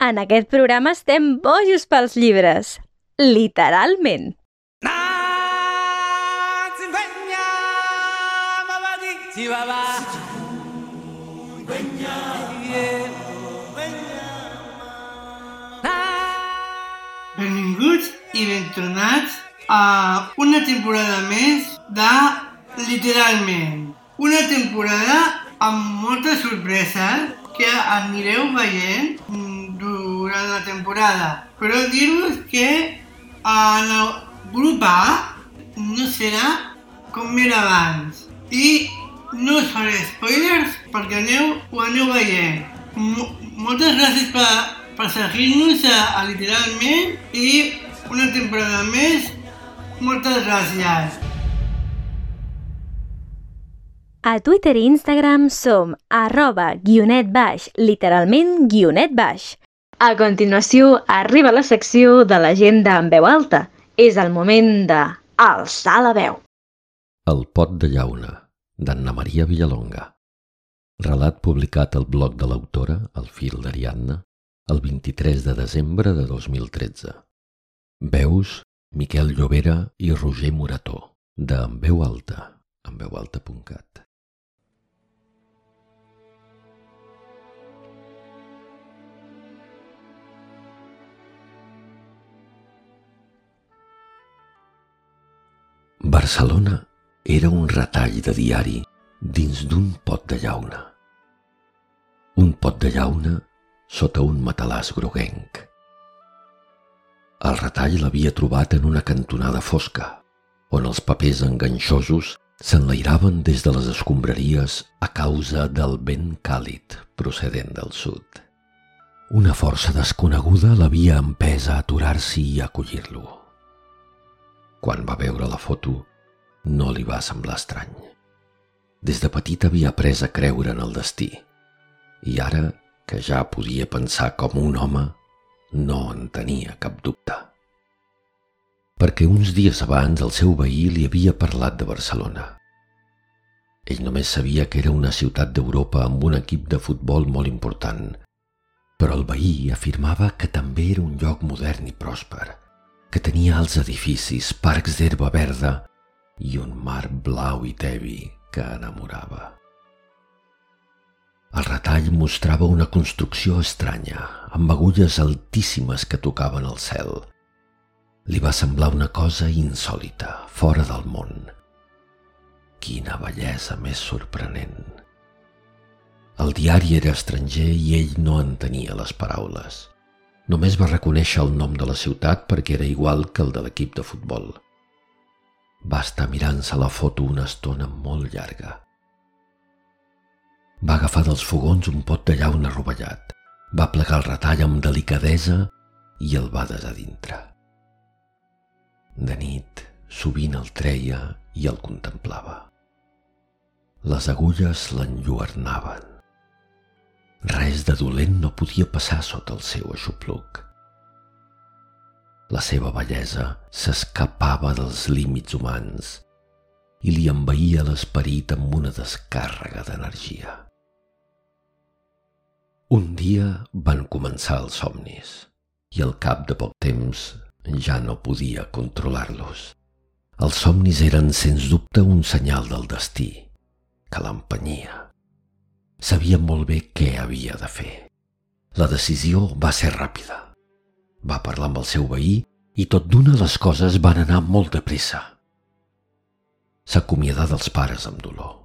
En aquest programa estem bojos pels llibres. Literalment. Benvinguts i ben tornats a una temporada més de Literalment. Una temporada amb moltes sorpreses que anireu veient durant la temporada. Però dir-vos que en el grup A no serà com era abans. I no us faré spoilers perquè aneu, ho aneu veient. M moltes gràcies per, per seguir-nos a, Literalment i una temporada més. Moltes gràcies. A Twitter i Instagram som arroba guionet baix, literalment guionet baix. A continuació arriba la secció de l'agenda en veu alta. És el moment de alçar la veu. El pot de llauna, d'Anna Maria Villalonga. Relat publicat al blog de l'autora, El fil d'Ariadna, el 23 de desembre de 2013. Veus Miquel Llobera i Roger Morató, de En alta, enveualta.cat. Barcelona era un retall de diari dins d'un pot de llauna. Un pot de llauna sota un matalàs groguenc. El retall l'havia trobat en una cantonada fosca, on els papers enganxosos s'enlairaven des de les escombraries a causa del vent càlid procedent del sud. Una força desconeguda l'havia empès a aturar-s'hi i acollir-lo. Quan va veure la foto, no li va semblar estrany. Des de petit havia après a creure en el destí, i ara, que ja podia pensar com un home, no en tenia cap dubte. Perquè uns dies abans el seu veí li havia parlat de Barcelona. Ell només sabia que era una ciutat d'Europa amb un equip de futbol molt important, però el veí afirmava que també era un lloc modern i pròsper, que tenia alts edificis, parcs d'herba verda i un mar blau i tevi que enamorava. El retall mostrava una construcció estranya, amb agulles altíssimes que tocaven el cel. Li va semblar una cosa insòlita, fora del món. Quina bellesa més sorprenent. El diari era estranger i ell no entenia les paraules. Només va reconèixer el nom de la ciutat perquè era igual que el de l'equip de futbol. Va estar mirant-se la foto una estona molt llarga. Va agafar dels fogons un pot de llauna rovellat, va plegar el retall amb delicadesa i el va desar dintre. De nit, sovint el treia i el contemplava. Les agulles l'enlluernaven. Res de dolent no podia passar sota el seu aixopluc. La seva bellesa s'escapava dels límits humans i li envaïa l'esperit amb una descàrrega d'energia. Un dia van començar els somnis i al cap de poc temps ja no podia controlar-los. Els somnis eren, sens dubte, un senyal del destí, que l'empenyia. Sabia molt bé què havia de fer. La decisió va ser ràpida. Va parlar amb el seu veí i tot d'una les coses van anar molt de pressa. S'acomiadà dels pares amb dolor.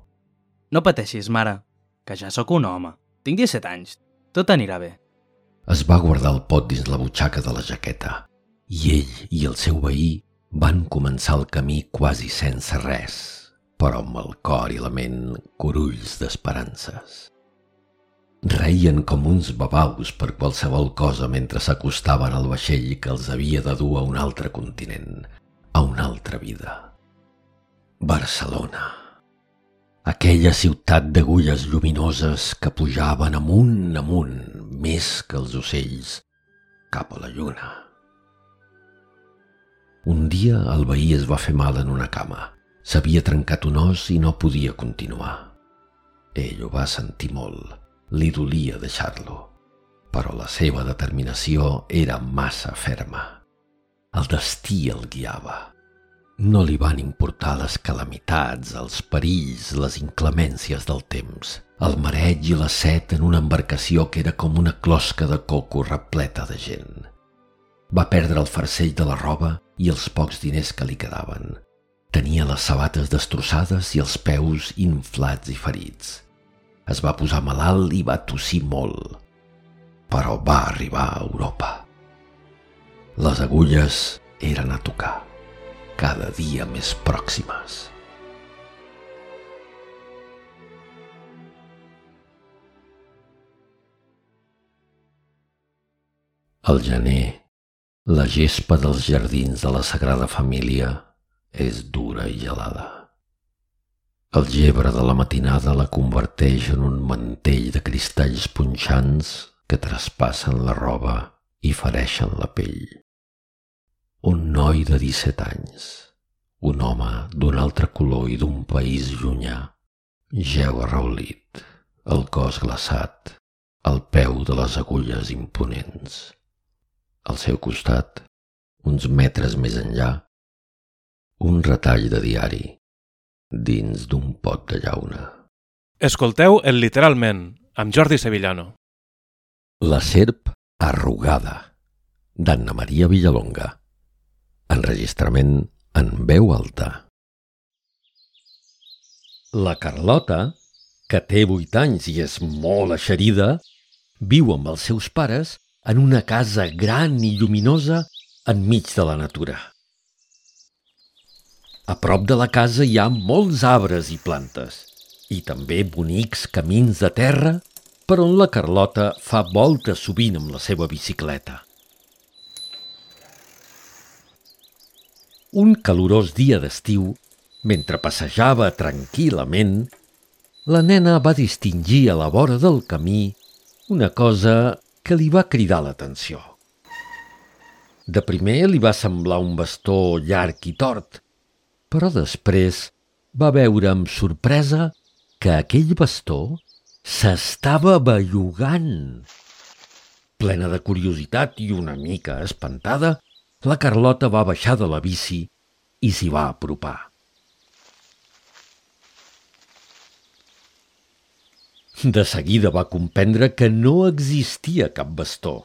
No pateixis, mare, que ja sóc un home. Tinc 17 anys. Tot anirà bé. Es va guardar el pot dins la butxaca de la jaqueta i ell i el seu veí van començar el camí quasi sense res, però amb el cor i la ment corulls d'esperances. Reien com uns babaus per qualsevol cosa mentre s'acostaven al vaixell que els havia de dur a un altre continent, a una altra vida. Barcelona. Aquella ciutat d'agulles lluminoses que pujaven amunt, amunt, més que els ocells, cap a la lluna. Un dia el veí es va fer mal en una cama. S'havia trencat un os i no podia continuar. Ell ho va sentir molt. Li dolia deixar-lo. però la seva determinació era massa ferma. El destí el guiava. No li van importar les calamitats, els perills, les inclemències del temps, el mareig i la set en una embarcació que era com una closca de coco repleta de gent. Va perdre el farcell de la roba i els pocs diners que li quedaven. Tenia les sabates destrossades i els peus inflats i ferits. Es va posar malalt i va tossir molt, però va arribar a Europa. Les agulles eren a tocar, cada dia més pròximes. Al gener, la gespa dels jardins de la Sagrada Família és dura i gelada. El gebre de la matinada la converteix en un mantell de cristalls punxants que traspassen la roba i fereixen la pell. Un noi de 17 anys, un home d'un altre color i d'un país llunyà, geu arraulit, el cos glaçat, al peu de les agulles imponents. Al seu costat, uns metres més enllà, un retall de diari dins d'un pot de llauna. Escolteu el literalment, amb Jordi Sevillano. La serp arrugada, d'Anna Maria Villalonga. Enregistrament en veu alta. La Carlota, que té vuit anys i és molt eixerida, viu amb els seus pares en una casa gran i lluminosa enmig de la natura. A prop de la casa hi ha molts arbres i plantes i també bonics camins de terra per on la Carlota fa voltes sovint amb la seva bicicleta. Un calorós dia d'estiu, mentre passejava tranquil·lament, la nena va distingir a la vora del camí una cosa que li va cridar l'atenció. De primer li va semblar un bastó llarg i tort, però després va veure amb sorpresa que aquell bastó s'estava bellugant. Plena de curiositat i una mica espantada, la Carlota va baixar de la bici i s'hi va apropar. De seguida va comprendre que no existia cap bastó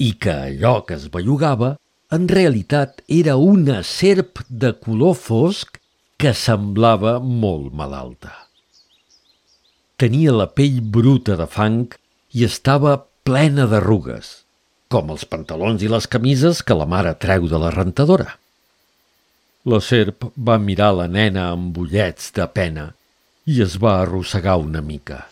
i que allò que es bellugava en realitat era una serp de color fosc que semblava molt malalta. Tenia la pell bruta de fang i estava plena d'arrugues, com els pantalons i les camises que la mare treu de la rentadora. La serp va mirar la nena amb ullets de pena i es va arrossegar una mica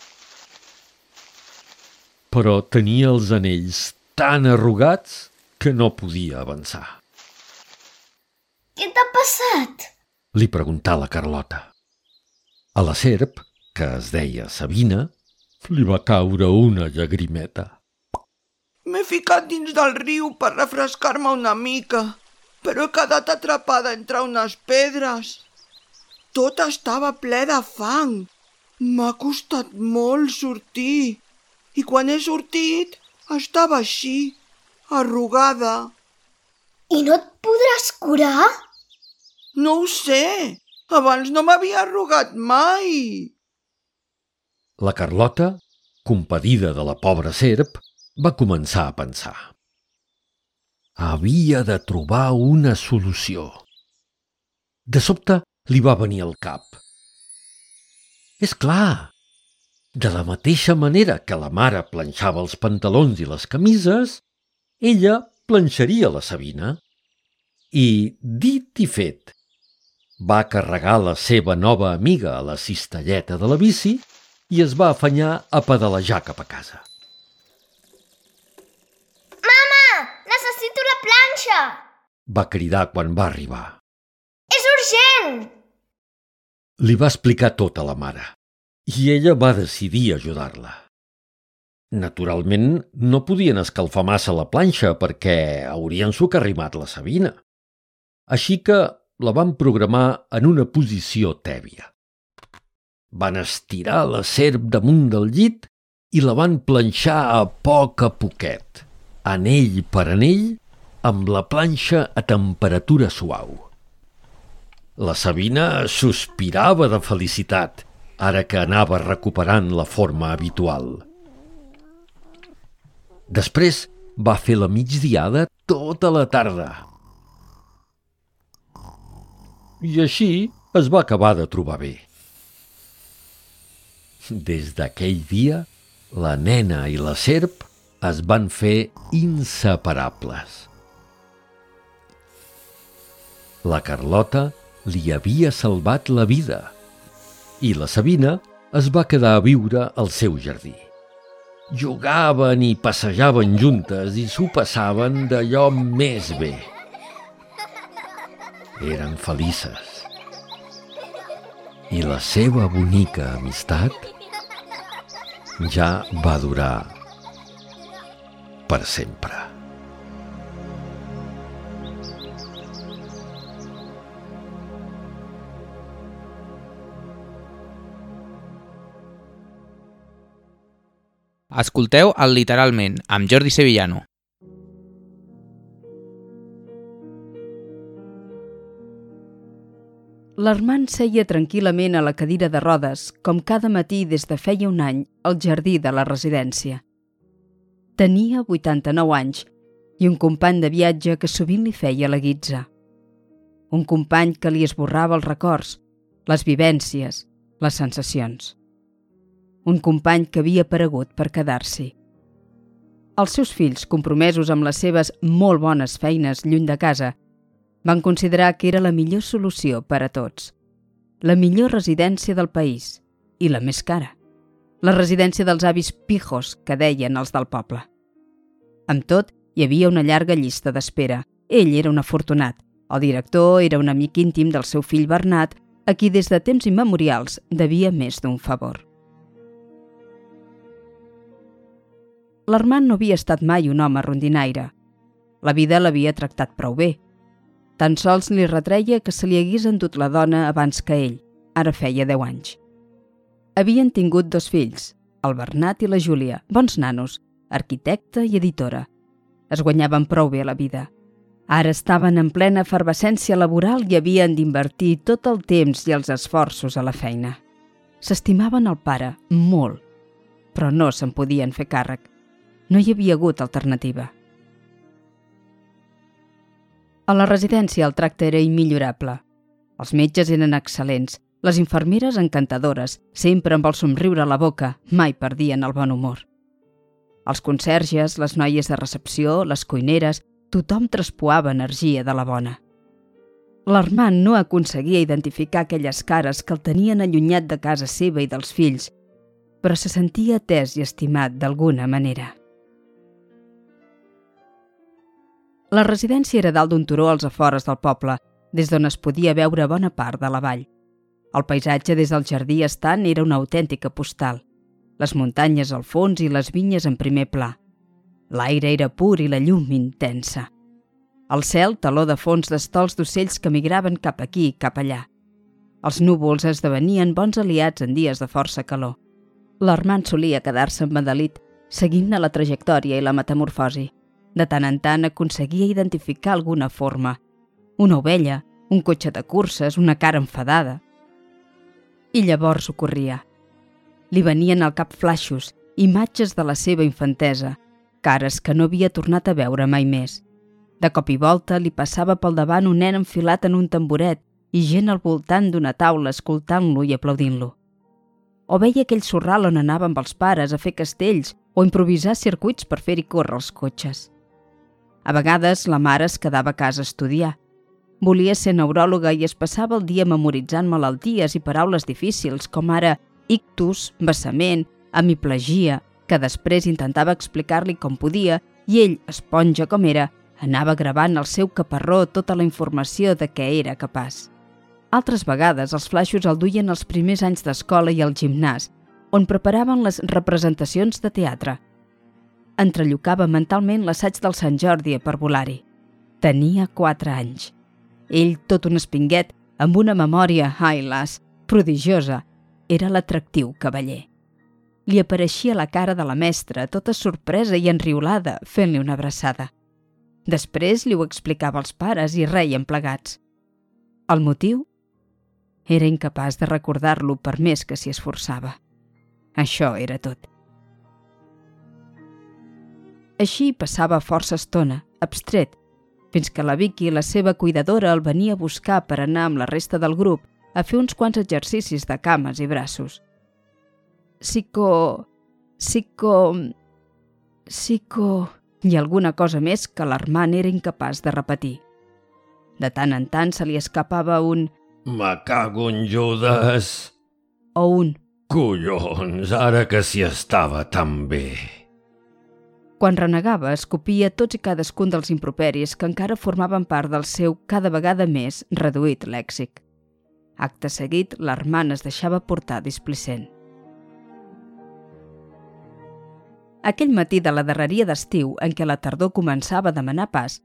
però tenia els anells tan arrugats que no podia avançar. Què t'ha passat? Li preguntà la Carlota. A la serp, que es deia Sabina, li va caure una llagrimeta. M'he ficat dins del riu per refrescar-me una mica, però he quedat atrapada entre unes pedres. Tot estava ple de fang. M'ha costat molt sortir i quan he sortit estava així, arrugada. I no et podràs curar? No ho sé, abans no m'havia arrugat mai. La Carlota, compadida de la pobra serp, va començar a pensar. Havia de trobar una solució. De sobte li va venir al cap. És clar, de la mateixa manera que la mare planxava els pantalons i les camises, ella planxaria la Sabina. I, dit i fet, va carregar la seva nova amiga a la cistelleta de la bici i es va afanyar a pedalejar cap a casa. Mama, necessito la planxa! Va cridar quan va arribar. És urgent! Li va explicar tot a la mare i ella va decidir ajudar-la. Naturalment, no podien escalfar massa la planxa perquè haurien socarrimat la Sabina. Així que la van programar en una posició tèbia. Van estirar la serp damunt del llit i la van planxar a poc a poquet, anell per anell, amb la planxa a temperatura suau. La Sabina sospirava de felicitat, ara que anava recuperant la forma habitual. Després va fer la migdiada tota la tarda. I així es va acabar de trobar bé. Des d'aquell dia, la nena i la serp es van fer inseparables. La Carlota li havia salvat la vida i la Sabina es va quedar a viure al seu jardí. Jugaven i passejaven juntes i s'ho passaven d'allò més bé. Eren felices. I la seva bonica amistat ja va durar per sempre. Escolteu el Literalment, amb Jordi Sevillano. L'Armand seia tranquil·lament a la cadira de rodes, com cada matí des de feia un any, al jardí de la residència. Tenia 89 anys i un company de viatge que sovint li feia la guitza. Un company que li esborrava els records, les vivències, les sensacions. Un company que havia aparegut per quedar-s'hi. Els seus fills, compromesos amb les seves molt bones feines lluny de casa, van considerar que era la millor solució per a tots. La millor residència del país i la més cara. La residència dels avis pijos, que deien els del poble. Amb tot, hi havia una llarga llista d'espera. Ell era un afortunat. El director era un amic íntim del seu fill Bernat, a qui des de temps immemorials devia més d'un favor. L'Armand no havia estat mai un home rondinaire. La vida l'havia tractat prou bé, tan sols li retreia que se li hagués endut la dona abans que ell, ara feia 10 anys. Havien tingut dos fills, el Bernat i la Júlia, bons nanos, arquitecta i editora. Es guanyaven prou bé la vida. Ara estaven en plena efervescència laboral i havien d'invertir tot el temps i els esforços a la feina. S'estimaven el pare, molt, però no se'n podien fer càrrec. No hi havia hagut alternativa. A la residència el tracte era immillorable. Els metges eren excel·lents, les infermeres encantadores, sempre amb el somriure a la boca, mai perdien el bon humor. Els conserges, les noies de recepció, les cuineres, tothom traspoava energia de la bona. L'Armand no aconseguia identificar aquelles cares que el tenien allunyat de casa seva i dels fills, però se sentia atès i estimat d'alguna manera. La residència era dalt d'un turó als afores del poble, des d'on es podia veure bona part de la vall. El paisatge des del jardí estant era una autèntica postal. Les muntanyes al fons i les vinyes en primer pla. L'aire era pur i la llum intensa. El cel taló de fons d'estols d'ocells que migraven cap aquí i cap allà. Els núvols esdevenien bons aliats en dies de força calor. L'Armand solia quedar-se emmadalit, seguint-ne la trajectòria i la metamorfosi. De tant en tant aconseguia identificar alguna forma. Una ovella, un cotxe de curses, una cara enfadada. I llavors ocorria. Li venien al cap flaixos, imatges de la seva infantesa, cares que no havia tornat a veure mai més. De cop i volta li passava pel davant un nen enfilat en un tamboret i gent al voltant d'una taula escoltant-lo i aplaudint-lo. O veia aquell sorral on anava amb els pares a fer castells o improvisar circuits per fer-hi córrer els cotxes. A vegades la mare es quedava a casa a estudiar. Volia ser neuròloga i es passava el dia memoritzant malalties i paraules difícils com ara ictus, vessament, hemiplegia, que després intentava explicar-li com podia i ell, esponja com era, anava gravant al seu caparró tota la informació de què era capaç. Altres vegades els flaixos el duien els primers anys d'escola i al gimnàs, on preparaven les representacions de teatre – entrellocava mentalment l'assaig del Sant Jordi a parvulari. Tenia quatre anys. Ell, tot un espinguet, amb una memòria, ai las, prodigiosa, era l'atractiu cavaller. li apareixia la cara de la mestra, tota sorpresa i enriolada, fent-li una abraçada. Després li ho explicava als pares i reien plegats. El motiu? Era incapaç de recordar-lo per més que s'hi esforçava. Això era tot. Així passava força estona, abstret, fins que la Vicky, la seva cuidadora, el venia a buscar per anar amb la resta del grup a fer uns quants exercicis de cames i braços. Psico... psico... psico... i alguna cosa més que l'Armand era incapaç de repetir. De tant en tant se li escapava un Me cago en Judes. o un Collons, ara que s'hi estava tan bé. Quan renegava, escopia tots i cadascun dels improperis que encara formaven part del seu cada vegada més reduït lèxic. Acte seguit, l'Armand es deixava portar displicent. Aquell matí de la darreria d'estiu, en què la tardor començava a demanar pas,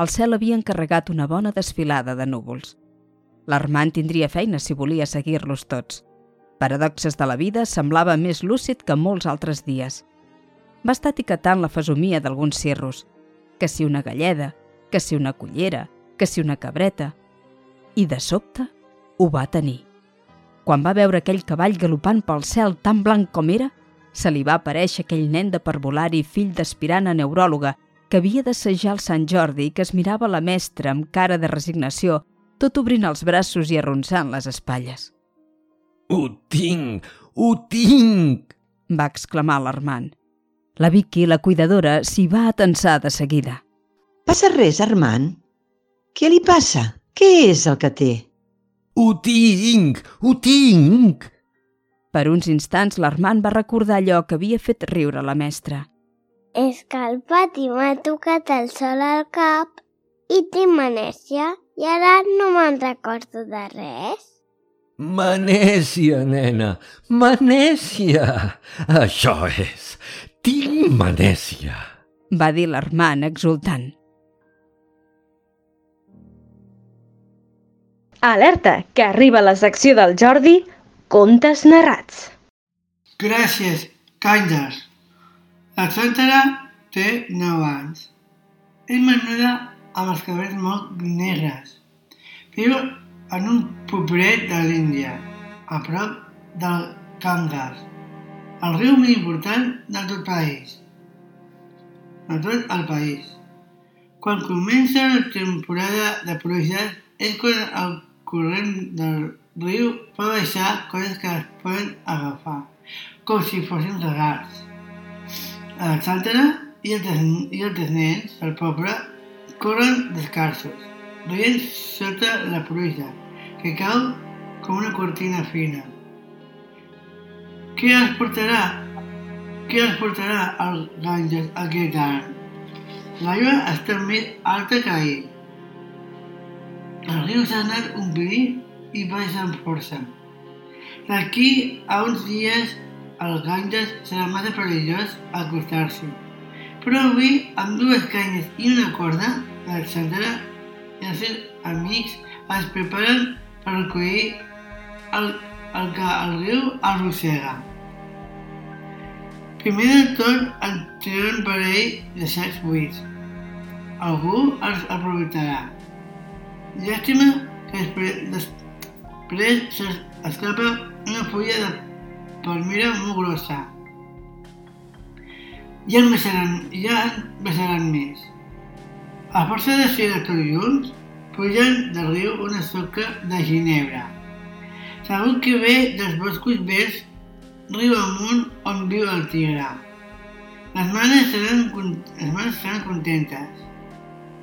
el cel havia encarregat una bona desfilada de núvols. L'Armand tindria feina si volia seguir-los tots. Paradoxes de la vida semblava més lúcid que molts altres dies. Va estar etiquetant la fesomia d'alguns cirros, que si una galleda, que si una cullera, que si una cabreta... I de sobte ho va tenir. Quan va veure aquell cavall galopant pel cel tan blanc com era, se li va aparèixer aquell nen de parvulari fill d'aspirant a neuròloga que havia d'assajar el Sant Jordi i que es mirava la mestra amb cara de resignació, tot obrint els braços i arronsant les espatlles. Ho tinc! Ho tinc! va exclamar l'Armand. La Vicky, la cuidadora, s'hi va atensar de seguida. Passa res, Armand? Què li passa? Què és el que té? Ho tinc! Ho tinc! Per uns instants l'Armand va recordar allò que havia fet riure la mestra. És que al pati m'ha tocat el sol al cap i tinc manèsia i ara no me'n recordo de res. Manèsia, nena, manèsia. Això és. Tinc manèsia. Va dir l'Armand exultant. Alerta, que arriba la secció del Jordi Contes narrats. Gràcies, Candes. La Sàntara té 9 anys. És menuda amb els cabells molt negres. Viu en un pobret de l'Índia, a prop del Ganges, el riu més important del tot país. De tot el país. Quan comença la temporada de pluges és quan el corrent del riu pot baixar coses que es poden agafar, com si fossin regals. Alexandra i els, i els nens del poble corren descalços, rient sota la pluja, que cau com una cortina fina. Qui els portarà? Qui els portarà als Ganges aquest any? L'aigua està més alta que ahir. El riu s'ha anat omplint i baixa amb força. D'aquí a uns dies el Ganges serà massa perillós acostar-s'hi. Però avui, amb dues canyes i una corda, l'Alexandra i els seus amics es preparen per recollir el, el que el riu arrossega. Primer de tot en tenen per ell de sacs buits. Algú els aprofitarà. Llàstima que després, després s'escapa una fulla de palmera molt grossa. Ja en baixaran, ja en baixaran més. A força de ser tots junts, pugen del riu una soca de ginebra. Segur que ve dels boscos verds riu amunt on viu el tigre. Les manes seran, les manes seran contentes.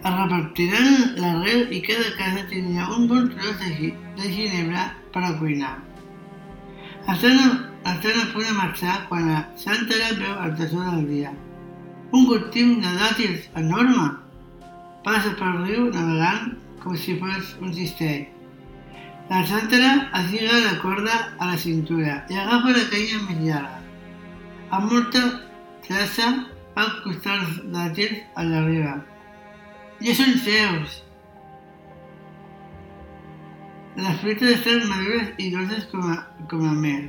Es repartiran l'arrel i cada casa tindrà un bon tros de, de ginebra per a cuinar. Estan a, estan a punt de marxar quan la Santa veu el tesor del dia. Un cultiu de dàtils enorme passa pel riu navegant com si fos un cistell. La Santara es lliga la corda a la cintura i agafa la canya més llarga. Amb molta traça va acostar els dàtils a la riba. Ja són seus! Les fruites estan madures i dolces com a, com a mel.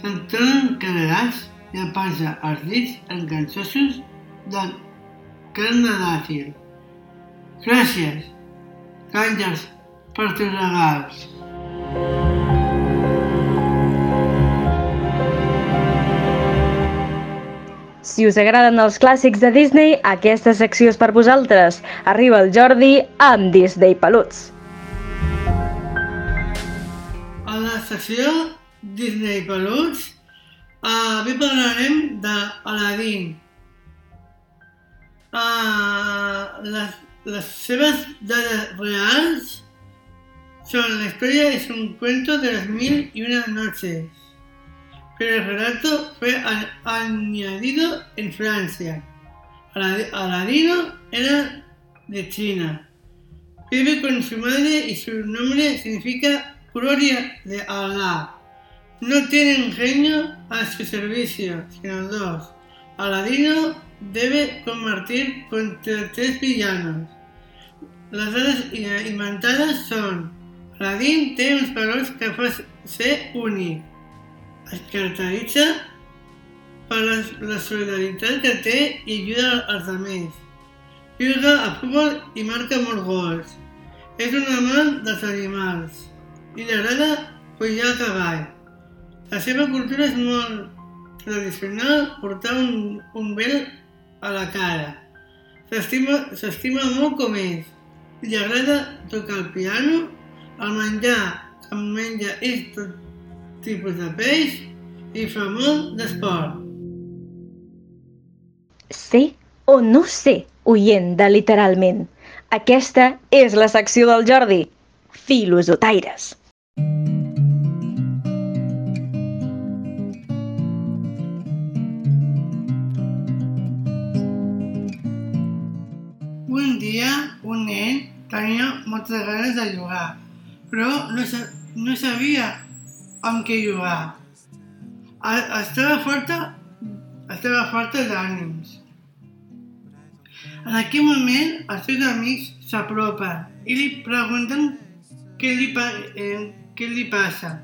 Se'n tornen carregats llepant-se els dits enganxosos de carn de dàtil. Gràcies, Àngels, per tus regals. Si us agraden els clàssics de Disney, aquesta secció és per vosaltres. Arriba el Jordi amb Disney Peluts. A la secció Disney Peluts uh, avui parlarem d'Aladín. Uh, les, les seves dades reals són la història és un cuento de las mil y una noches. pero el relato fue añadido en Francia. Aladino era de China. Vive con su madre y su nombre significa gloria de Alá. No tiene un genio a su servicio, sino dos. Aladino debe combatir contra tres villanos. Las dadas inventadas son Aladín tiene unos valores que ser único es caracteritza per la, la solidaritat que té i ajuda als altres. Juga a futbol i marca molts gols. És un amant dels animals i li agrada pujar a cavall. La seva cultura és molt tradicional portar un, un vel a la cara. S'estima molt com és. Li agrada tocar el piano, el menjar que menja tot tipus de peix i fa molt d'esport. Sé o no sé, oient de literalment. Aquesta és la secció del Jordi. Filosotaires. Un dia, un nen tenia moltes ganes de jugar, però no, no sabia amb què jugar. Estava forta, estava forta d'ànims. En aquell moment, els seus amics s'apropen i li pregunten què li, eh, què li passa.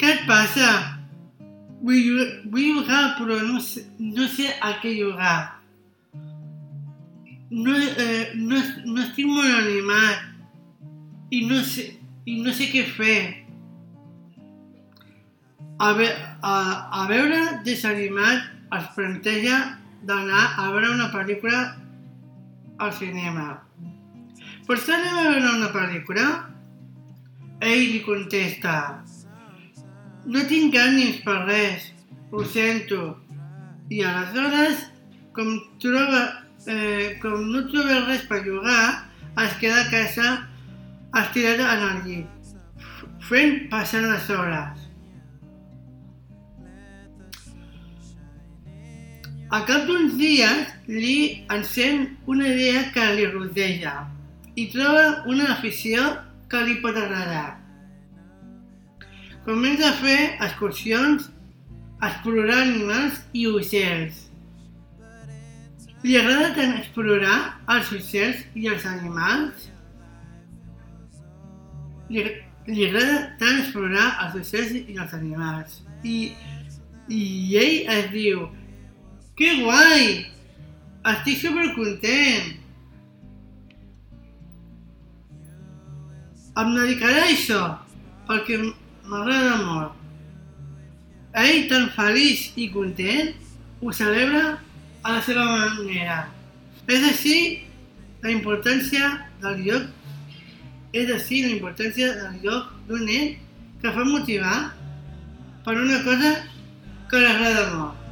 Què et passa? Vull, vull jugar, però no sé, no sé a què jugar. No, eh, no, no estic molt animat i no sé, i no sé què fer. A, ve a, a veure desanimat es planteja d'anar a veure una pel·lícula al cinema. Pots anar a veure una pel·lícula? Ell li contesta No tinc ànims per res, ho sento. I aleshores, com, troba, eh, com no troba res per jugar, es queda a casa estirat en el llit, fent passar les hores. A cap d'uns dies, li encén una idea que li rodeja i troba una afició que li pot agradar. Comença a fer excursions, explorar animals i ocells. Li agrada tant explorar els ocells i els animals? Li, li agrada tant explorar els ocells i els animals. I, i ell es diu que guai! Estic supercontent! Em dedicaré a això, perquè m'agrada molt. Ell, tan feliç i content, ho celebra a la seva manera. És així la importància del lloc, és així la importància del lloc d'un nen que fa motivar per una cosa que li agrada molt.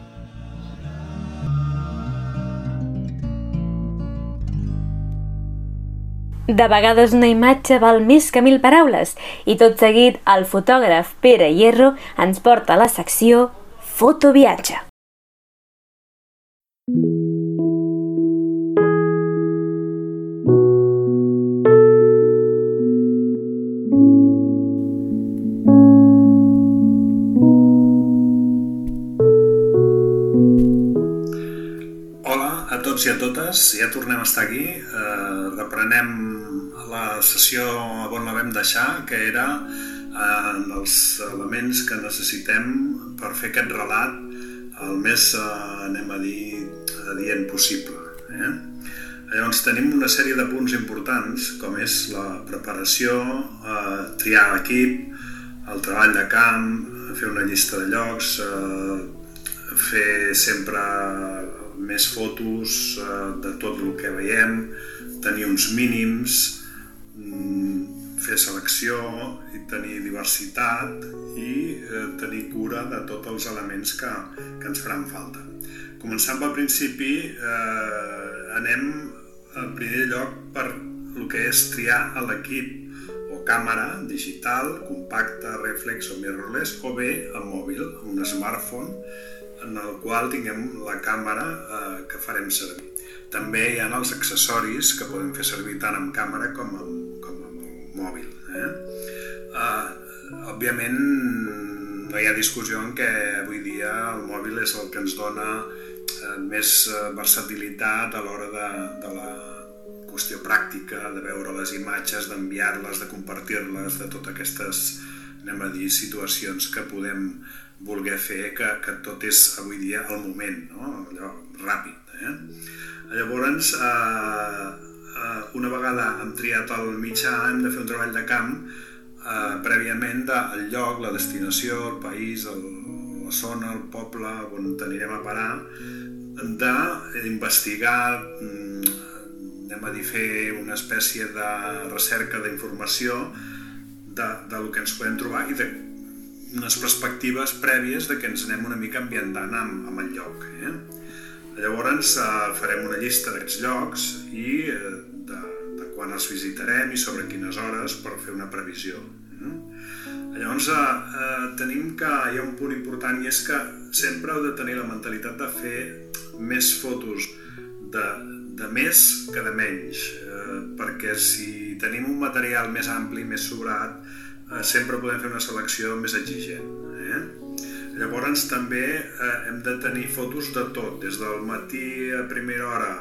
De vegades una imatge val més que mil paraules i tot seguit el fotògraf Pere Hierro ens porta a la secció Fotoviatge. Totes, ja tornem a estar aquí. Eh, reprenem la sessió on la vam deixar, que era eh, els elements que necessitem per fer aquest relat el més, eh, anem a dir, adient possible. Eh? Llavors tenim una sèrie de punts importants, com és la preparació, eh, triar l'equip, el treball de camp, fer una llista de llocs, eh, fer sempre més fotos eh, de tot el que veiem, tenir uns mínims, mm, fer selecció i tenir diversitat i eh, tenir cura de tots els elements que, que ens faran falta. Començant pel principi, eh, anem en primer lloc per el que és triar l'equip o càmera digital, compacta, reflex o mirrorless, o bé el mòbil, un smartphone, en el qual tinguem la càmera eh, que farem servir. També hi ha els accessoris que podem fer servir tant amb càmera com amb, com amb el mòbil. Eh? Eh, òbviament, no hi ha discussió en què avui dia el mòbil és el que ens dona eh, més eh, versatilitat a l'hora de, de la qüestió pràctica, de veure les imatges, d'enviar-les, de compartir-les, de totes aquestes, anem a dir, situacions que podem voler fer, que, que tot és avui dia al moment, no? allò ràpid. Eh? Llavors, eh, eh, una vegada hem triat el mitjà, hem de fer un treball de camp eh, prèviament del lloc, la destinació, el país, el, la zona, el poble on anirem a parar, d'investigar, mm, anem a dir, fer una espècie de recerca d'informació de, del que ens podem trobar i de unes perspectives prèvies de que ens anem una mica ambientant amb, amb el lloc. Eh? Llavors eh, farem una llista d'aquests llocs i eh, de, de quan els visitarem i sobre quines hores per fer una previsió. Eh? Llavors eh, eh, tenim que hi ha un punt important i és que sempre heu de tenir la mentalitat de fer més fotos de, de més que de menys, eh, perquè si tenim un material més ampli, més sobrat, sempre podem fer una selecció més exigent. Eh? Llavors també eh, hem de tenir fotos de tot, des del matí a primera hora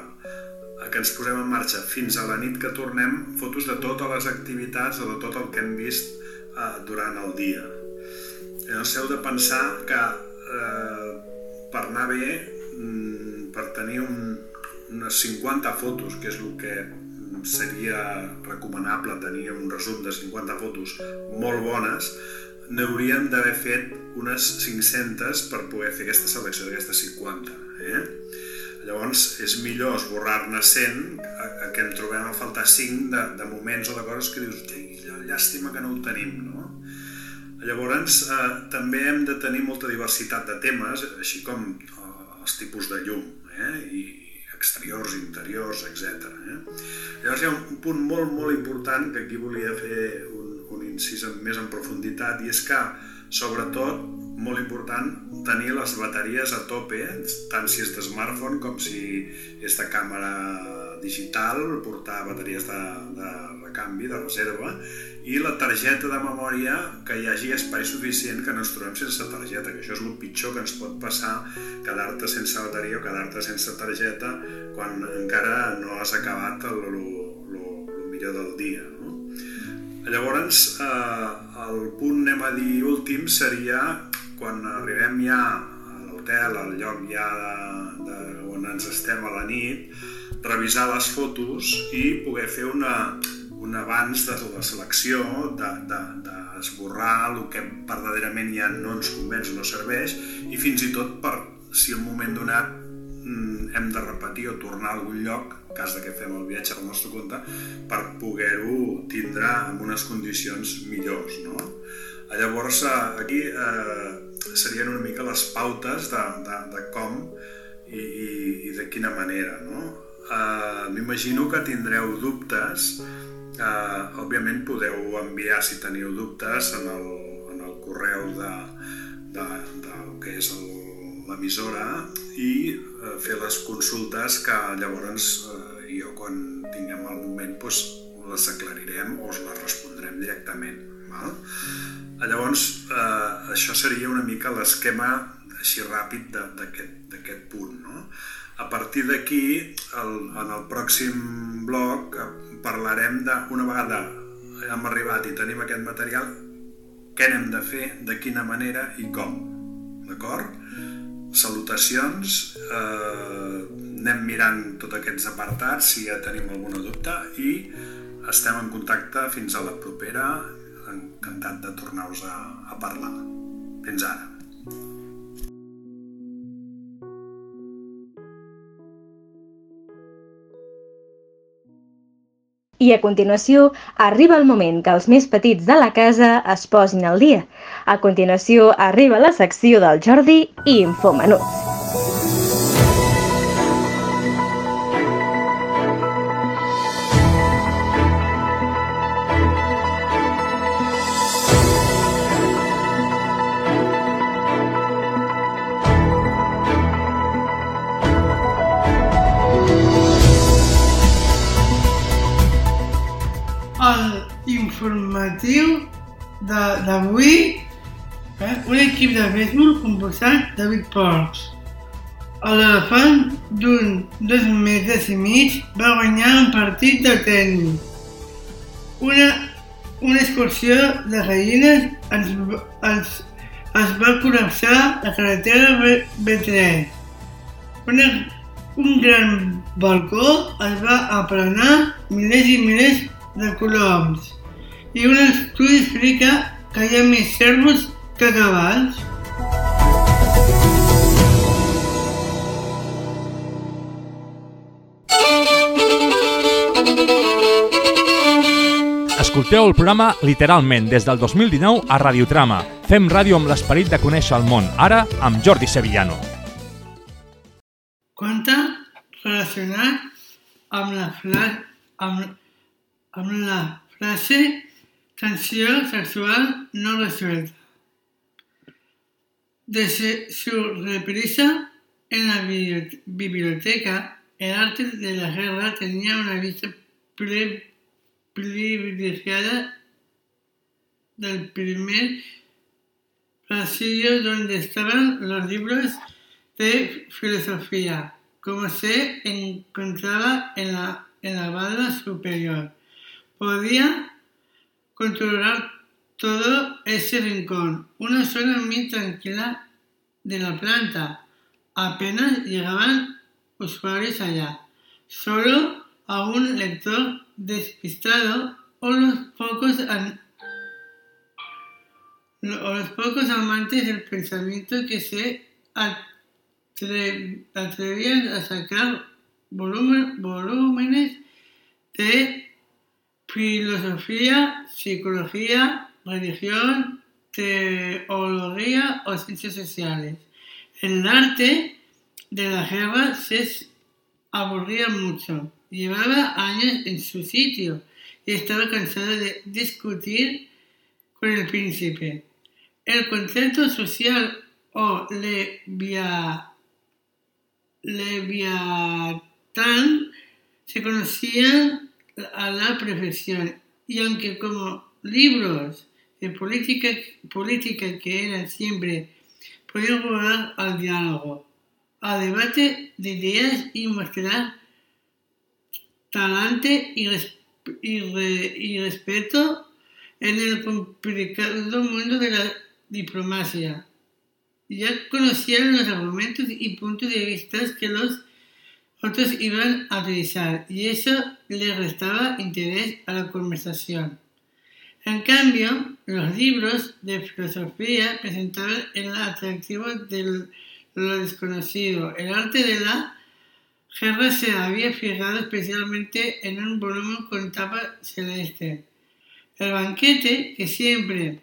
a que ens posem en marxa fins a la nit que tornem, fotos de totes les activitats o de tot el que hem vist eh, durant el dia. Llavors heu de pensar que eh, per anar bé mm, per tenir un, unes 50 fotos, que és el que seria recomanable tenir un resum de 50 fotos molt bones, n'hauríem d'haver fet unes 500 per poder fer aquesta selecció d'aquestes 50. Eh? Llavors, és millor esborrar-ne 100 a, a que en trobem a faltar 5 de, de moments o de coses que dius, llàstima que no ho tenim, no? Llavors, eh, també hem de tenir molta diversitat de temes, així com eh, els tipus de llum, eh? i exteriors, interiors, etc. Eh? Llavors hi ha un punt molt, molt important que aquí volia fer un, un incís més en profunditat i és que, sobretot, molt important tenir les bateries a tope, tant si és de smartphone com si és de càmera digital, portar bateries de, de recanvi, de reserva, i la targeta de memòria que hi hagi espai suficient que no ens trobem sense targeta, que això és el pitjor que ens pot passar, quedar-te sense bateria o quedar-te sense targeta quan encara no has acabat el, el, el, el millor del dia. No? Llavors, eh, el punt, anem a dir, últim seria quan arribem ja a l'hotel, al lloc ja de, de, on ens estem a la nit, revisar les fotos i poder fer una, un abans de la selecció, d'esborrar de, de el que verdaderament ja no ens convenç, no serveix, i fins i tot per, si un moment donat mm, hem de repetir o tornar a algun lloc, en cas de que fem el viatge al nostre compte, per poder-ho tindre en unes condicions millors. No? Llavors, eh, aquí eh, serien una mica les pautes de, de, de com i, i, i de quina manera. No? Uh, M'imagino que tindreu dubtes. Uh, òbviament podeu enviar, si teniu dubtes, en el, en el correu de, de, de que és l'emissora i uh, fer les consultes que llavors uh, jo quan tinguem el moment doncs, les aclarirem o us les respondrem directament. Val? Llavors, eh, això seria una mica l'esquema així ràpid d'aquest punt. No? A partir d'aquí, en el pròxim bloc, parlarem de, una vegada hem arribat i tenim aquest material, què n'hem de fer, de quina manera i com. D'acord? Salutacions, eh, anem mirant tots aquests apartats si ja tenim alguna dubte i estem en contacte fins a la propera. Encantat de tornar-vos a, a parlar. Fins ara. I a continuació arriba el moment que els més petits de la casa es posin al dia. A continuació arriba la secció del Jordi i Infomenuts. El d'avui, eh, un equip de béisbol composat de 8 porcs. L'elefant d'un dos metres i mig va guanyar un partit de tenis. Una, una excursió de gallines ens, ens, es va col·lapsar la carretera B, B3. Una, un gran balcó es va aplanar milers i milers de coloms i un estudi explica que hi ha més cèrvols que cavalls. Escolteu el programa literalment des del 2019 a Radiotrama. Fem ràdio amb l'esperit de conèixer el món, ara amb Jordi Sevillano. Conta relacionat amb la, fra amb, amb la frase tensió sexual no resuelta. Desde su reprisa en la bibli- biblioteca, el arte de la guerra tenía una vista pri- privilegiada del primer pasillo donde estaban los libros de filosofía, como se encontraba en la, en la banda superior. Podía controlar todo ese rincón, una zona muy tranquila de la planta. Apenas llegaban usuarios allá, solo a un lector despistado o los pocos o los pocos amantes del pensamiento que se atre- atrevían a sacar volumen- volúmenes de filosofía, psicología, religión, teología o ciencias sociales. El arte de la guerra se aburría mucho, llevaba años en su sitio y estaba cansado de discutir con el príncipe. El concepto social o levia, leviatán se conocían a la perfección y aunque como libros de política, política que eran siempre podían jugar al diálogo, al debate de ideas y mostrar talante y, res- y re- y respeto en el complicado mundo de la diplomacia. Ya conocían los argumentos y puntos de vista que los otros iban a utilizar y eso le restaba interés a la conversación. En cambio, los libros de filosofía presentaban el atractivo de lo desconocido. El arte de la guerra se había fijado especialmente en un volumen con tapa celeste. El banquete, que siempre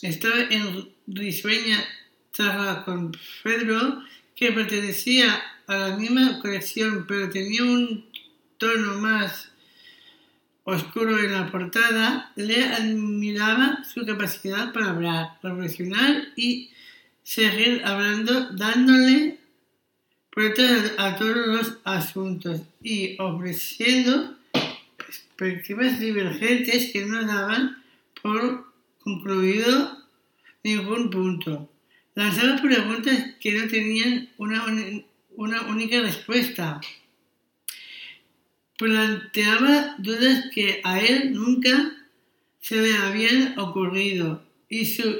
estaba en risueña charla con Pedro, que pertenecía a la misma colección, pero tenía un tono más oscuro en la portada, le admiraba su capacidad para hablar, reflexionar y seguir hablando, dándole vueltas a, todos los asuntos y ofreciendo perspectivas divergentes que no daban por concluido ningún punto. Lanzaba preguntas que no tenían una, una única respuesta. Planteaba dudas que a él nunca se le habían ocurrido y su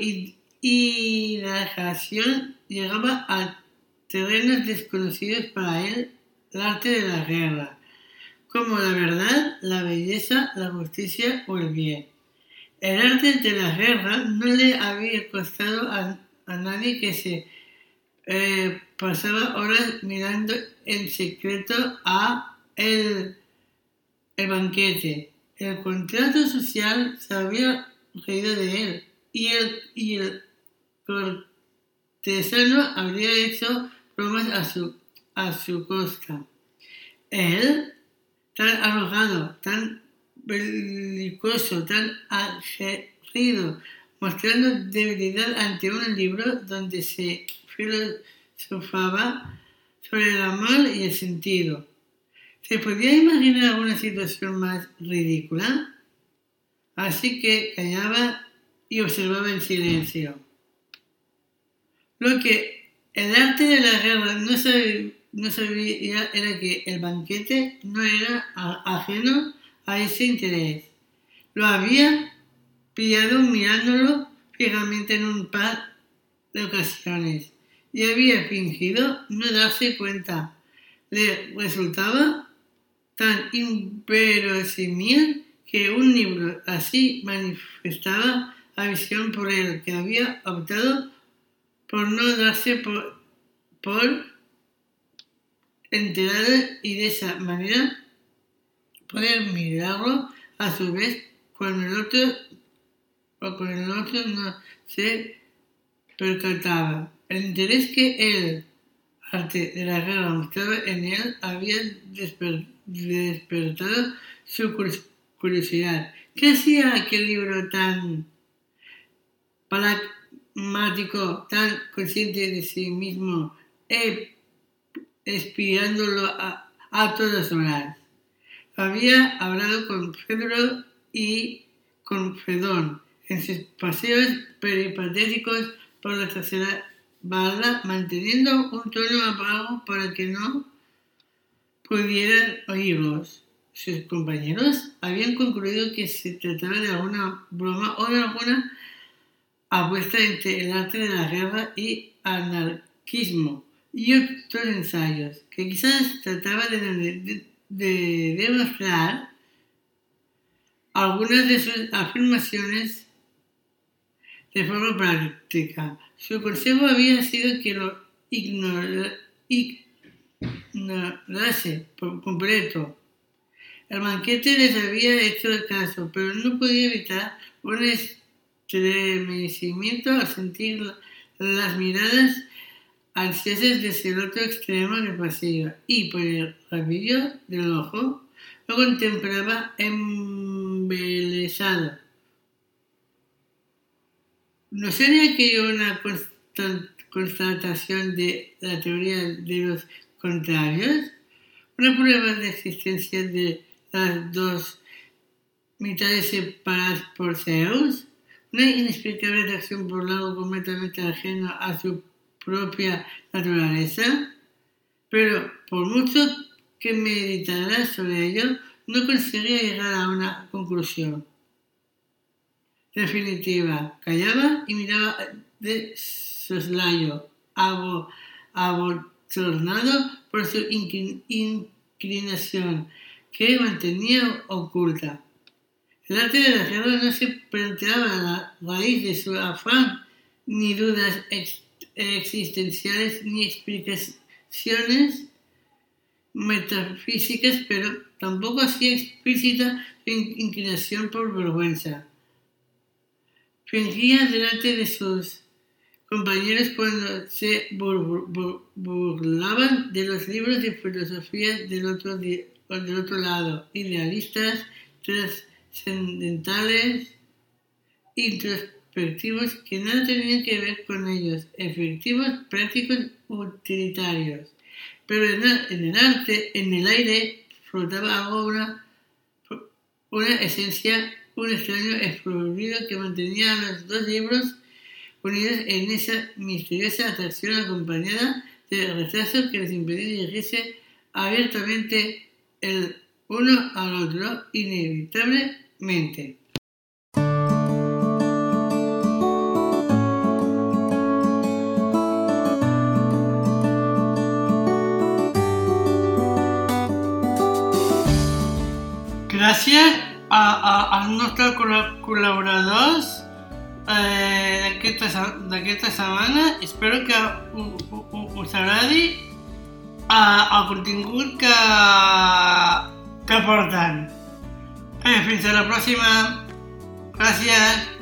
indagación llegaba a terrenos desconocidos para él, el arte de la guerra, como la verdad, la belleza, la justicia o el bien. El arte de la guerra no le había costado a, a nadie que se eh, pasaba horas mirando en secreto a el, el banquete. El contrato social se había reído de él y el, y el cortesano habría hecho bromas a su, a su costa. Él, tan arrogado, tan belicoso, tan aguerrido, mostrando debilidad ante un libro donde se filosofaba sobre el amor y el sentido. ¿Se podía imaginar alguna situación más ridícula? Así que callaba y observaba en silencio. Lo que el arte de la guerra no sabía, no sabía era que el banquete no era ajeno a ese interés. Lo había pillado mirándolo fijamente en un par de ocasiones y había fingido no darse cuenta. Le resultaba tan inverosímil que un libro así manifestaba la visión por el que había optado por no darse por, por enterado y de esa manera poder mirarlo a su vez cuando el otro o con el otro no se percataba. El interés que el arte de la guerra mostraba en él había desper despertado su curiosidad. ¿Qué hacía aquel libro tan pragmático, tan consciente de sí mismo, espiándolo a, a todas horas? Había hablado con Pedro y con Fedón en sus paseos peripatéticos por la barra, manteniendo un tono apagado para que no pudieran oírlos. Sus compañeros habían concluido que se trataba de alguna broma o de alguna apuesta entre el arte de la guerra y anarquismo y otros ensayos, que quizás trataba de, de, de demostrar algunas de sus afirmaciones de forma práctica. Su consejo había sido que lo ignorase por completo. El banquete les había hecho caso, pero no podía evitar un estremecimiento al sentir las miradas ansiosas desde el otro extremo del pasillo y por el rabillo del ojo lo contemplaba embelesado. ¿No sería aquello una constatación de la teoría de los contrarios? ¿Una prueba de existencia de las dos mitades separadas por Zeus? ¿Una inexplicable atracción por algo completamente ajeno a su propia naturaleza? Pero por mucho que meditara sobre ello, no conseguía llegar a una conclusión definitiva. Callaba y miraba de soslayo, abochornado por su inclinación, que mantenía oculta. El arte de la guerra no se planteaba la raíz de su afán, ni dudas existenciales, ni explicaciones metafísicas, pero tampoco hacía explícita su inclinación por vergüenza. Fingía delante de sus compañeros cuando se burlaban de los libros de filosofía del otro, del otro lado, idealistas, trascendentales, introspectivos, que nada tenían que ver con ellos, efectivos, prácticos, utilitarios. Pero en el arte, en el aire, flotaba algo, una, una esencia un extraño excluido que mantenía los dos libros unidos en esa misteriosa atracción acompañada de retrasos que les impedía dirigirse abiertamente el uno al otro inevitablemente. Gracias a, a, als nostres col·la- col·laboradors eh, d'aquesta se- d'aquesta setmana. Espero que us agradi eh, el contingut que, que porten. Eh, fins a la pròxima. Gràcies.